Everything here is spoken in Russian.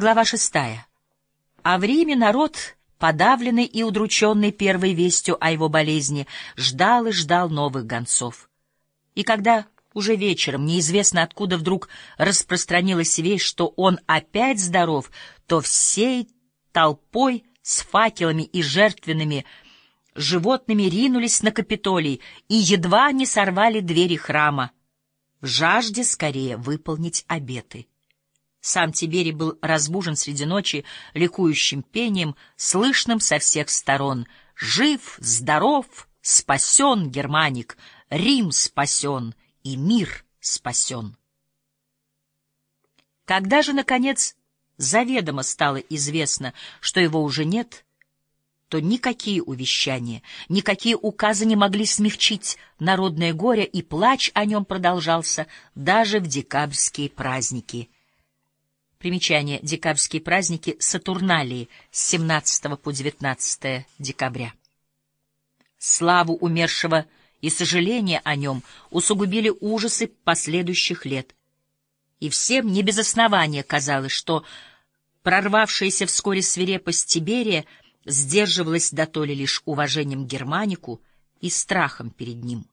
Глава шестая. А в Риме народ, подавленный и удрученный первой вестью о его болезни, ждал и ждал новых гонцов. И когда уже вечером неизвестно откуда вдруг распространилась весть, что он опять здоров, то всей толпой с факелами и жертвенными животными ринулись на Капитолий и едва не сорвали двери храма, в жажде скорее выполнить обеты. Сам Тиберий был разбужен среди ночи ликующим пением, слышным со всех сторон. «Жив, здоров, спасен, германик, Рим спасен и мир спасен». Когда же, наконец, заведомо стало известно, что его уже нет, то никакие увещания, никакие указы не могли смягчить народное горе, и плач о нем продолжался даже в декабрьские праздники — Примечание. Декабрьские праздники Сатурналии с 17 по 19 декабря. Славу умершего и сожаление о нем усугубили ужасы последующих лет. И всем не без основания казалось, что прорвавшаяся вскоре свирепость Тиберия сдерживалась дотоле лишь уважением к Германику и страхом перед ним.